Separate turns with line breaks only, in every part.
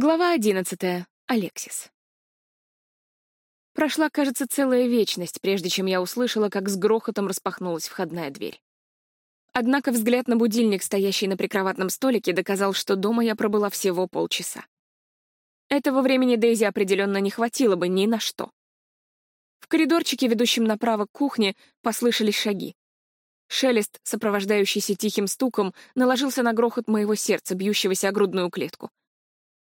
Глава одиннадцатая. Алексис. Прошла, кажется, целая вечность, прежде чем я услышала, как с грохотом распахнулась входная дверь. Однако взгляд на будильник, стоящий на прикроватном столике, доказал, что дома я пробыла всего полчаса. Этого времени Дейзи определенно не хватило бы ни на что. В коридорчике, ведущем направо к кухне, послышались шаги. Шелест, сопровождающийся тихим стуком, наложился на грохот моего сердца, бьющегося о грудную клетку.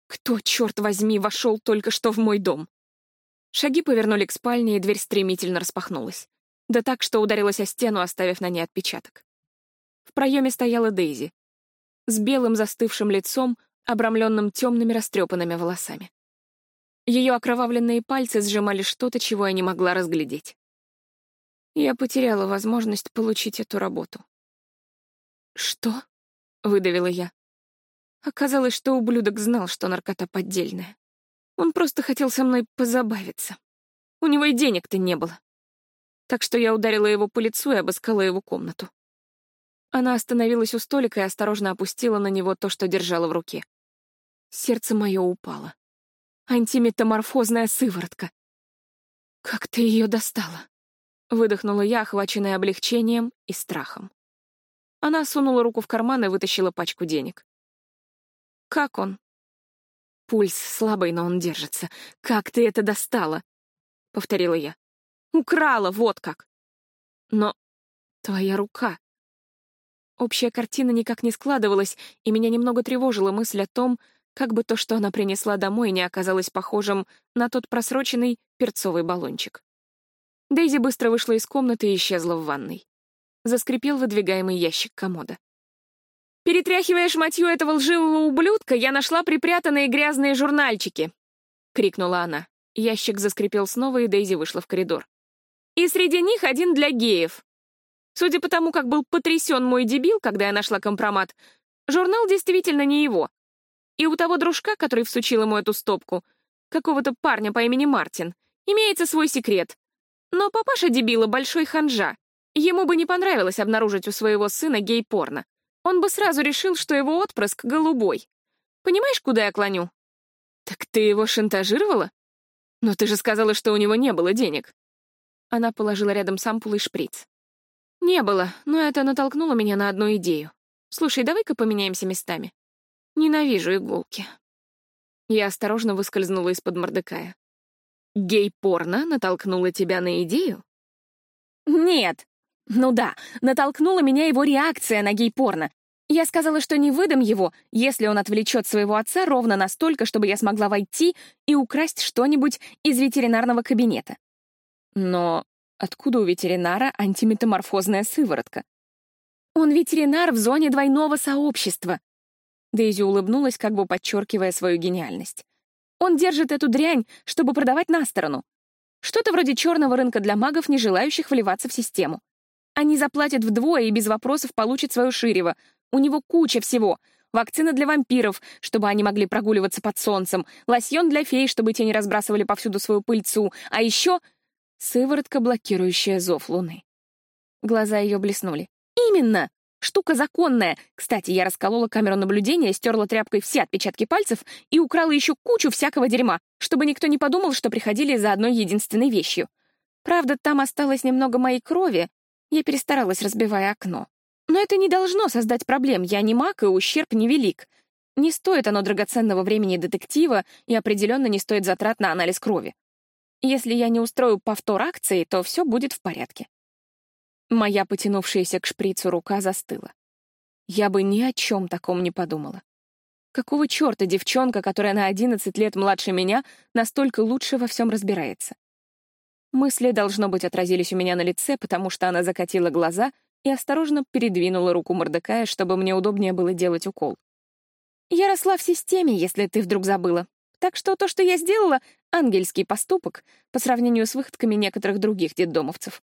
Кто, черт возьми, вошел только что в мой дом? Шаги повернули к спальне, и дверь стремительно распахнулась. Да так, что ударилась о стену, оставив на ней отпечаток. В проеме стояла Дейзи. С белым застывшим лицом, обрамленным темными растрепанными волосами. Ее окровавленные пальцы сжимали что-то, чего я не могла разглядеть. Я потеряла возможность получить эту работу. «Что?» — выдавила я. Оказалось, что ублюдок знал, что наркота поддельная. Он просто хотел со мной позабавиться. У него и денег-то не было. Так что я ударила его по лицу и обыскала его комнату. Она остановилась у столика и осторожно опустила на него то, что держала в руке. Сердце мое упало. Антиметаморфозная сыворотка. «Как ты ее достала?» — выдохнула я, охваченная облегчением и страхом. Она сунула руку в карман и вытащила пачку денег. Как он? Пульс слабый, но он держится. Как ты это достала? Повторила я. Украла, вот как. Но твоя рука. Общая картина никак не складывалась, и меня немного тревожила мысль о том, как бы то, что она принесла домой, не оказалось похожим на тот просроченный перцовый баллончик. Дейзи быстро вышла из комнаты и исчезла в ванной. Заскрипел выдвигаемый ящик комода. «Перетряхивая шматью этого лживого ублюдка, я нашла припрятанные грязные журнальчики!» — крикнула она. Ящик заскрипел снова, и Дейзи вышла в коридор. «И среди них один для геев. Судя по тому, как был потрясен мой дебил, когда я нашла компромат, журнал действительно не его. И у того дружка, который всучил ему эту стопку, какого-то парня по имени Мартин, имеется свой секрет. Но папаша дебила — большой ханжа. Ему бы не понравилось обнаружить у своего сына гей-порно он бы сразу решил, что его отпрыск голубой. Понимаешь, куда я клоню? Так ты его шантажировала? Но ты же сказала, что у него не было денег. Она положила рядом с ампулой шприц. Не было, но это натолкнуло меня на одну идею. Слушай, давай-ка поменяемся местами. Ненавижу иголки. Я осторожно выскользнула из-под Мордекая. Гей-порно натолкнуло тебя на идею? Нет. Ну да, натолкнула меня его реакция на гей-порно. Я сказала, что не выдам его, если он отвлечет своего отца ровно настолько, чтобы я смогла войти и украсть что-нибудь из ветеринарного кабинета. Но откуда у ветеринара антиметаморфозная сыворотка? Он ветеринар в зоне двойного сообщества. Дейзи улыбнулась, как бы подчеркивая свою гениальность. Он держит эту дрянь, чтобы продавать на сторону. Что-то вроде черного рынка для магов, не желающих вливаться в систему. Они заплатят вдвое и без вопросов получат свое ширево, у него куча всего. Вакцина для вампиров, чтобы они могли прогуливаться под солнцем, лосьон для фей, чтобы те не разбрасывали повсюду свою пыльцу, а еще сыворотка, блокирующая зов луны. Глаза ее блеснули. «Именно! Штука законная. Кстати, я расколола камеру наблюдения, стерла тряпкой все отпечатки пальцев и украла еще кучу всякого дерьма, чтобы никто не подумал, что приходили за одной единственной вещью. Правда, там осталось немного моей крови. Я перестаралась, разбивая окно. Но это не должно создать проблем, я не маг, и ущерб невелик. Не стоит оно драгоценного времени детектива и определенно не стоит затрат на анализ крови. Если я не устрою повтор акции, то все будет в порядке. Моя потянувшаяся к шприцу рука застыла. Я бы ни о чем таком не подумала. Какого черта девчонка, которая на 11 лет младше меня, настолько лучше во всем разбирается? Мысли, должно быть, отразились у меня на лице, потому что она закатила глаза — и осторожно передвинула руку Мордекая, чтобы мне удобнее было делать укол. «Я росла в системе, если ты вдруг забыла. Так что то, что я сделала, — ангельский поступок по сравнению с выходками некоторых других детдомовцев.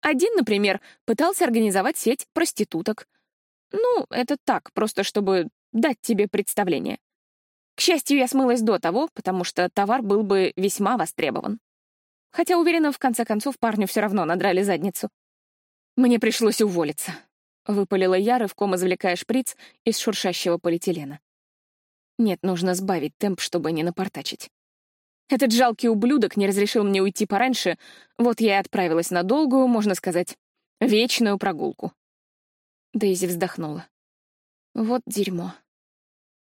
Один, например, пытался организовать сеть проституток. Ну, это так, просто чтобы дать тебе представление. К счастью, я смылась до того, потому что товар был бы весьма востребован. Хотя, уверена, в конце концов парню все равно надрали задницу. Мне пришлось уволиться. Выпалила я, рывком извлекая шприц из шуршащего полиэтилена. Нет, нужно сбавить темп, чтобы не напортачить. Этот жалкий ублюдок не разрешил мне уйти пораньше, вот я и отправилась на долгую, можно сказать, вечную прогулку. Дейзи вздохнула. Вот дерьмо.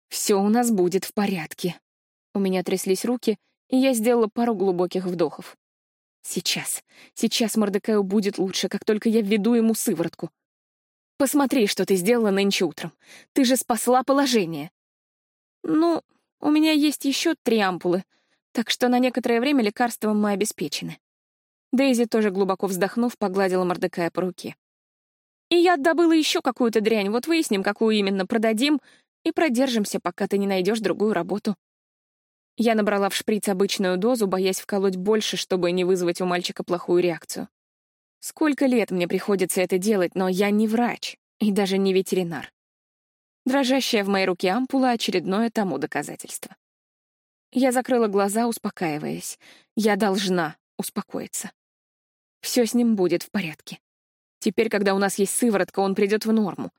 Все у нас будет в порядке. У меня тряслись руки, и я сделала пару глубоких вдохов. Сейчас, сейчас Мордекаю будет лучше, как только я введу ему сыворотку. Посмотри, что ты сделала нынче утром. Ты же спасла положение. Ну, у меня есть еще три ампулы, так что на некоторое время лекарством мы обеспечены. Дейзи, тоже глубоко вздохнув, погладила Мордекая по руке. И я добыла еще какую-то дрянь, вот выясним, какую именно продадим, и продержимся, пока ты не найдешь другую работу. Я набрала в шприц обычную дозу, боясь вколоть больше, чтобы не вызвать у мальчика плохую реакцию. Сколько лет мне приходится это делать, но я не врач и даже не ветеринар. Дрожащая в моей руке ампула — очередное тому доказательство. Я закрыла глаза, успокаиваясь. Я должна успокоиться. Все с ним будет в порядке. Теперь, когда у нас есть сыворотка, он придет в норму.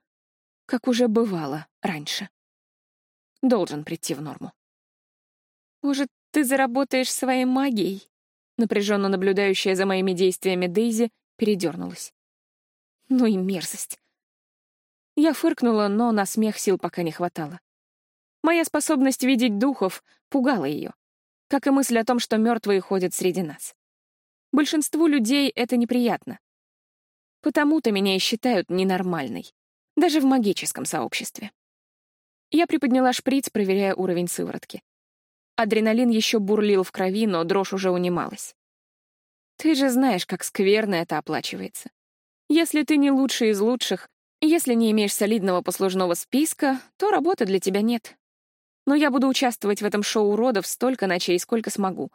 Как уже бывало раньше. Должен прийти в норму. Может, ты заработаешь своей магией? Напряженно наблюдающая за моими действиями Дейзи передернулась. Ну и мерзость. Я фыркнула, но на смех сил пока не хватало. Моя способность видеть духов пугала ее, как и мысль о том, что мертвые ходят среди нас. Большинству людей это неприятно. Потому-то меня и считают ненормальной, даже в магическом сообществе. Я приподняла шприц, проверяя уровень сыворотки. Адреналин еще бурлил в крови, но дрожь уже унималась. Ты же знаешь, как скверно это оплачивается. Если ты не лучший из лучших, если не имеешь солидного послужного списка, то работы для тебя нет. Но я буду участвовать в этом шоу уродов столько ночей, сколько смогу,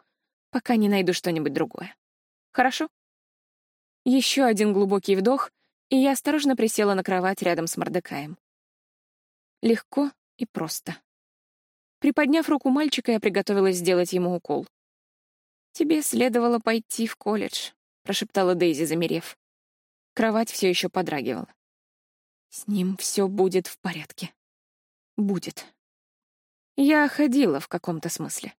пока не найду что-нибудь другое. Хорошо? Еще один глубокий вдох, и я осторожно присела на кровать рядом с Мордекаем. Легко и просто. Приподняв руку мальчика, я приготовилась сделать ему укол. «Тебе следовало пойти в колледж», — прошептала Дейзи, замерев. Кровать все еще подрагивала. «С ним все будет в порядке. Будет». Я ходила в каком-то смысле.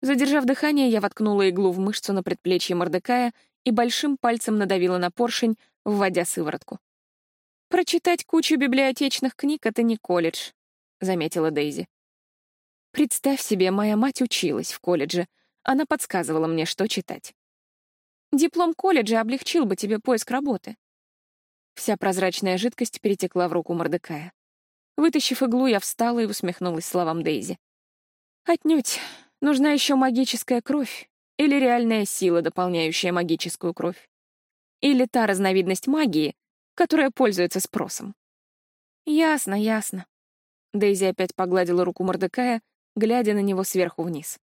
Задержав дыхание, я воткнула иглу в мышцу на предплечье Мордекая и большим пальцем надавила на поршень, вводя сыворотку. «Прочитать кучу библиотечных книг — это не колледж», — заметила Дейзи. Представь себе, моя мать училась в колледже. Она подсказывала мне, что читать. Диплом колледжа облегчил бы тебе поиск работы. Вся прозрачная жидкость перетекла в руку Мордекая. Вытащив иглу, я встала и усмехнулась словам Дейзи. Отнюдь. Нужна еще магическая кровь или реальная сила, дополняющая магическую кровь. Или та разновидность магии, которая пользуется спросом. Ясно, ясно. Дейзи опять погладила руку Мордекая, глядя на него сверху вниз.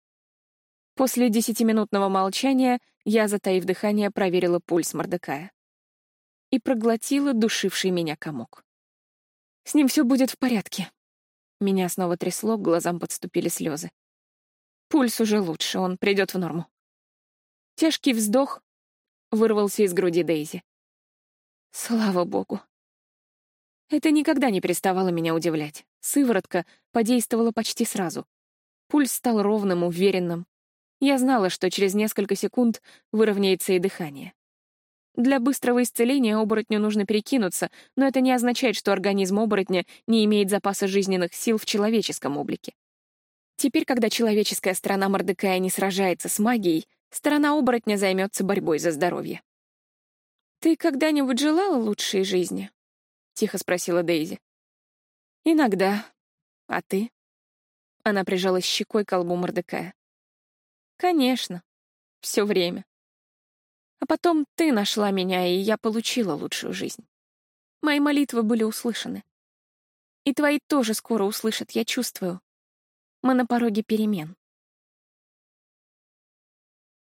После десятиминутного молчания я, затаив дыхание, проверила пульс Мордекая. И проглотила душивший меня комок. С ним все будет в порядке. Меня снова трясло, к глазам подступили слезы. Пульс уже лучше, он придет в норму. Тяжкий вздох вырвался из груди Дейзи. Слава богу. Это никогда не переставало меня удивлять. Сыворотка подействовала почти сразу. Пульс стал ровным, уверенным. Я знала, что через несколько секунд выровняется и дыхание. Для быстрого исцеления оборотню нужно перекинуться, но это не означает, что организм оборотня не имеет запаса жизненных сил в человеческом облике. Теперь, когда человеческая сторона Мордекая не сражается с магией, сторона оборотня займется борьбой за здоровье. «Ты когда-нибудь желала лучшей жизни?» — тихо спросила Дейзи. «Иногда. А ты?» Она прижалась щекой к колбу Мордекая. «Конечно. Все время. А потом ты нашла меня, и я получила лучшую жизнь. Мои молитвы были услышаны. И твои тоже скоро услышат, я чувствую. Мы на пороге перемен.